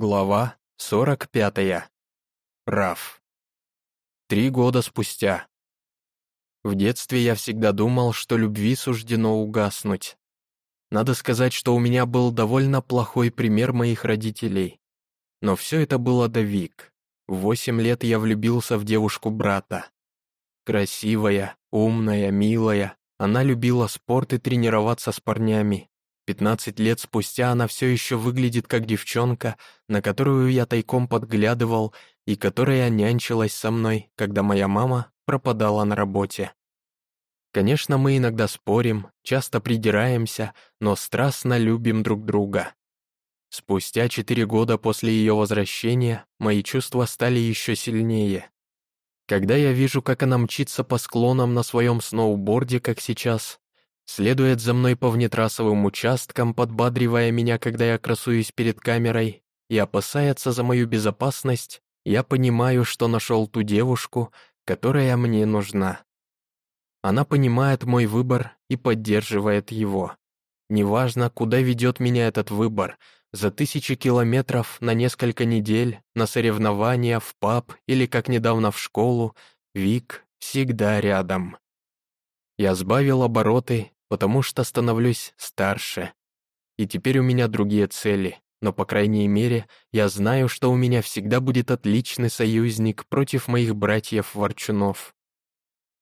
Глава 45. Раф. Три года спустя. В детстве я всегда думал, что любви суждено угаснуть. Надо сказать, что у меня был довольно плохой пример моих родителей. Но все это было до Вик. В восемь лет я влюбился в девушку брата. Красивая, умная, милая, она любила спорт и тренироваться с парнями, Пятнадцать лет спустя она все еще выглядит как девчонка, на которую я тайком подглядывал и которая нянчилась со мной, когда моя мама пропадала на работе. Конечно, мы иногда спорим, часто придираемся, но страстно любим друг друга. Спустя четыре года после ее возвращения мои чувства стали еще сильнее. Когда я вижу, как она мчится по склонам на своем сноуборде, как сейчас, следует за мной по внетрассовым участкам, подбадривая меня, когда я красуюсь перед камерой, и опасается за мою безопасность, я понимаю, что нашел ту девушку, которая мне нужна. Она понимает мой выбор и поддерживает его. Неважно, куда ведет меня этот выбор, за тысячи километров, на несколько недель, на соревнования, в паб или, как недавно, в школу, Вик всегда рядом. Я сбавил обороты потому что становлюсь старше. И теперь у меня другие цели, но, по крайней мере, я знаю, что у меня всегда будет отличный союзник против моих братьев-ворчунов.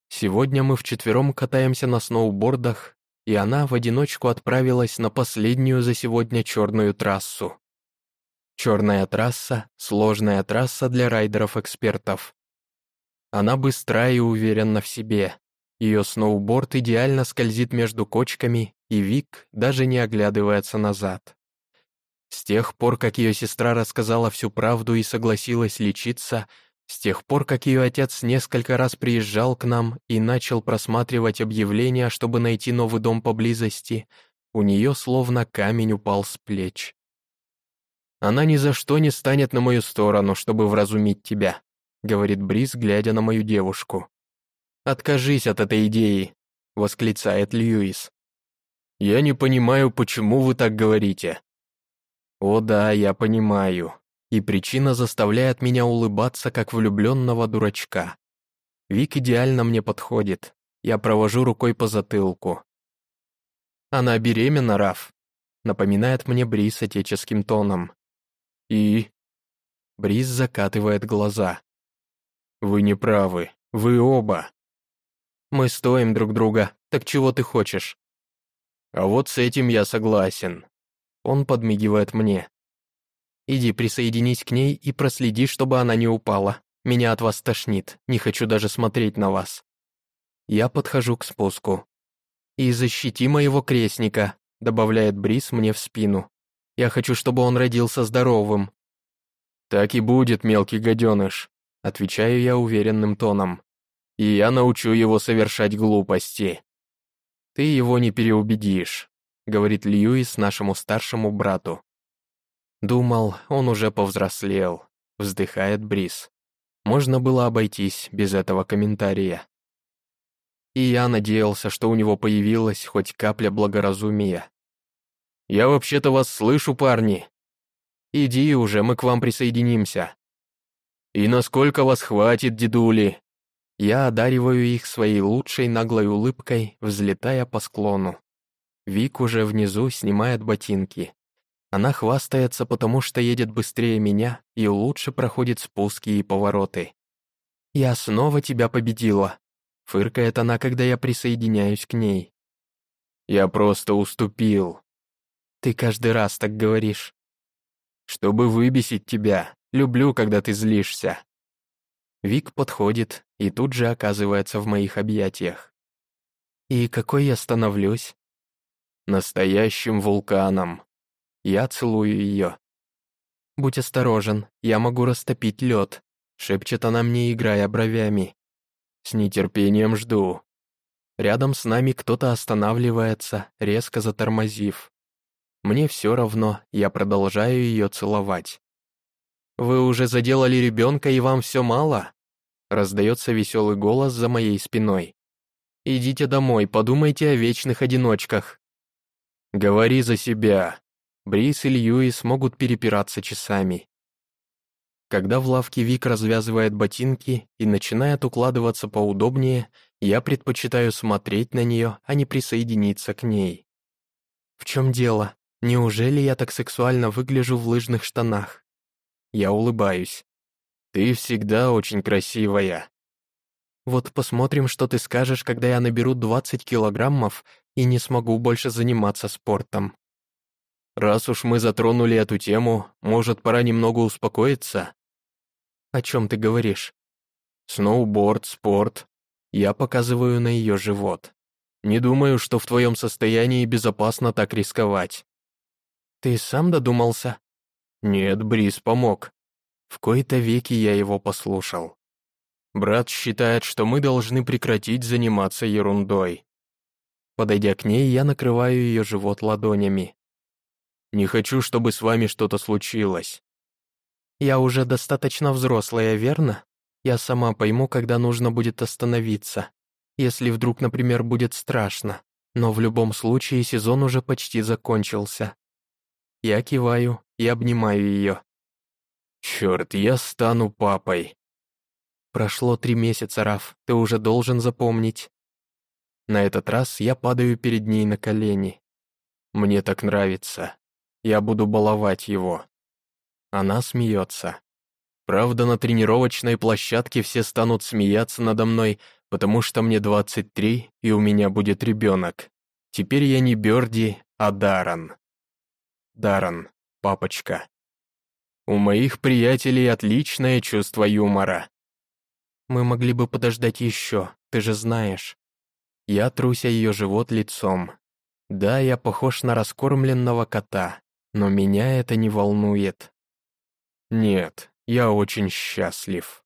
Сегодня мы вчетвером катаемся на сноубордах, и она в одиночку отправилась на последнюю за сегодня черную трассу. Черная трасса — сложная трасса для райдеров-экспертов. Она быстра и уверена в себе, ее сноуборд идеально скользит между кочками, и Вик даже не оглядывается назад. С тех пор, как ее сестра рассказала всю правду и согласилась лечиться, с тех пор, как ее отец несколько раз приезжал к нам и начал просматривать объявления, чтобы найти новый дом поблизости, у нее словно камень упал с плеч. «Она ни за что не станет на мою сторону, чтобы вразумить тебя», — говорит Брис, глядя на мою девушку. «Откажись от этой идеи», — восклицает Льюис. «Я не понимаю, почему вы так говорите». «О да, я понимаю. И причина заставляет меня улыбаться, как влюбленного дурачка. Вик идеально мне подходит. Я провожу рукой по затылку. «Она беременна, Раф», — напоминает мне Брис отеческим тоном. «И?» Брис закатывает глаза. «Вы не правы. Вы оба. Мы стоим друг друга, так чего ты хочешь?» «А вот с этим я согласен». Он подмигивает мне. «Иди присоединись к ней и проследи, чтобы она не упала. Меня от вас тошнит, не хочу даже смотреть на вас». Я подхожу к спуску. «И защити моего крестника», — добавляет Брис мне в спину. «Я хочу, чтобы он родился здоровым». «Так и будет, мелкий гаденыш», — отвечаю я уверенным тоном и я научу его совершать глупости». «Ты его не переубедишь», — говорит Льюис нашему старшему брату. «Думал, он уже повзрослел», — вздыхает Брис. Можно было обойтись без этого комментария. И я надеялся, что у него появилась хоть капля благоразумия. «Я вообще-то вас слышу, парни!» «Иди уже, мы к вам присоединимся». «И насколько вас хватит, дедули?» Я одариваю их своей лучшей наглой улыбкой, взлетая по склону. Вик уже внизу снимает ботинки. Она хвастается, потому что едет быстрее меня и лучше проходит спуски и повороты. «Я снова тебя победила», — фыркает она, когда я присоединяюсь к ней. «Я просто уступил». «Ты каждый раз так говоришь». «Чтобы выбесить тебя, люблю, когда ты злишься». Вик подходит и тут же оказывается в моих объятиях. И какой я становлюсь? Настоящим вулканом. Я целую ее. «Будь осторожен, я могу растопить лед», — шепчет она мне, играя бровями. «С нетерпением жду». Рядом с нами кто-то останавливается, резко затормозив. Мне все равно, я продолжаю ее целовать. «Вы уже заделали ребенка, и вам все мало?» Раздается веселый голос за моей спиной. «Идите домой, подумайте о вечных одиночках». «Говори за себя», Брис и Льюис могут перепираться часами. Когда в лавке Вик развязывает ботинки и начинает укладываться поудобнее, я предпочитаю смотреть на нее, а не присоединиться к ней. В чем дело? Неужели я так сексуально выгляжу в лыжных штанах? Я улыбаюсь. Ты всегда очень красивая. Вот посмотрим, что ты скажешь, когда я наберу 20 килограммов и не смогу больше заниматься спортом. Раз уж мы затронули эту тему, может, пора немного успокоиться? О чем ты говоришь? Сноуборд, спорт. Я показываю на ее живот. Не думаю, что в твоем состоянии безопасно так рисковать. Ты сам додумался? Нет, Брис помог. В кои-то веки я его послушал. Брат считает, что мы должны прекратить заниматься ерундой. Подойдя к ней, я накрываю ее живот ладонями. Не хочу, чтобы с вами что-то случилось. Я уже достаточно взрослая, верно? Я сама пойму, когда нужно будет остановиться. Если вдруг, например, будет страшно. Но в любом случае сезон уже почти закончился. Я киваю и обнимаю ее. «Черт, я стану папой!» «Прошло три месяца, Раф, ты уже должен запомнить». На этот раз я падаю перед ней на колени. «Мне так нравится. Я буду баловать его». Она смеется. Правда, на тренировочной площадке все станут смеяться надо мной, потому что мне 23, и у меня будет ребенок. Теперь я не Бёрди, а Даран. Даран, папочка. У моих приятелей отличное чувство юмора. Мы могли бы подождать еще, ты же знаешь. Я труся ее живот лицом. Да, я похож на раскормленного кота, но меня это не волнует. Нет, я очень счастлив.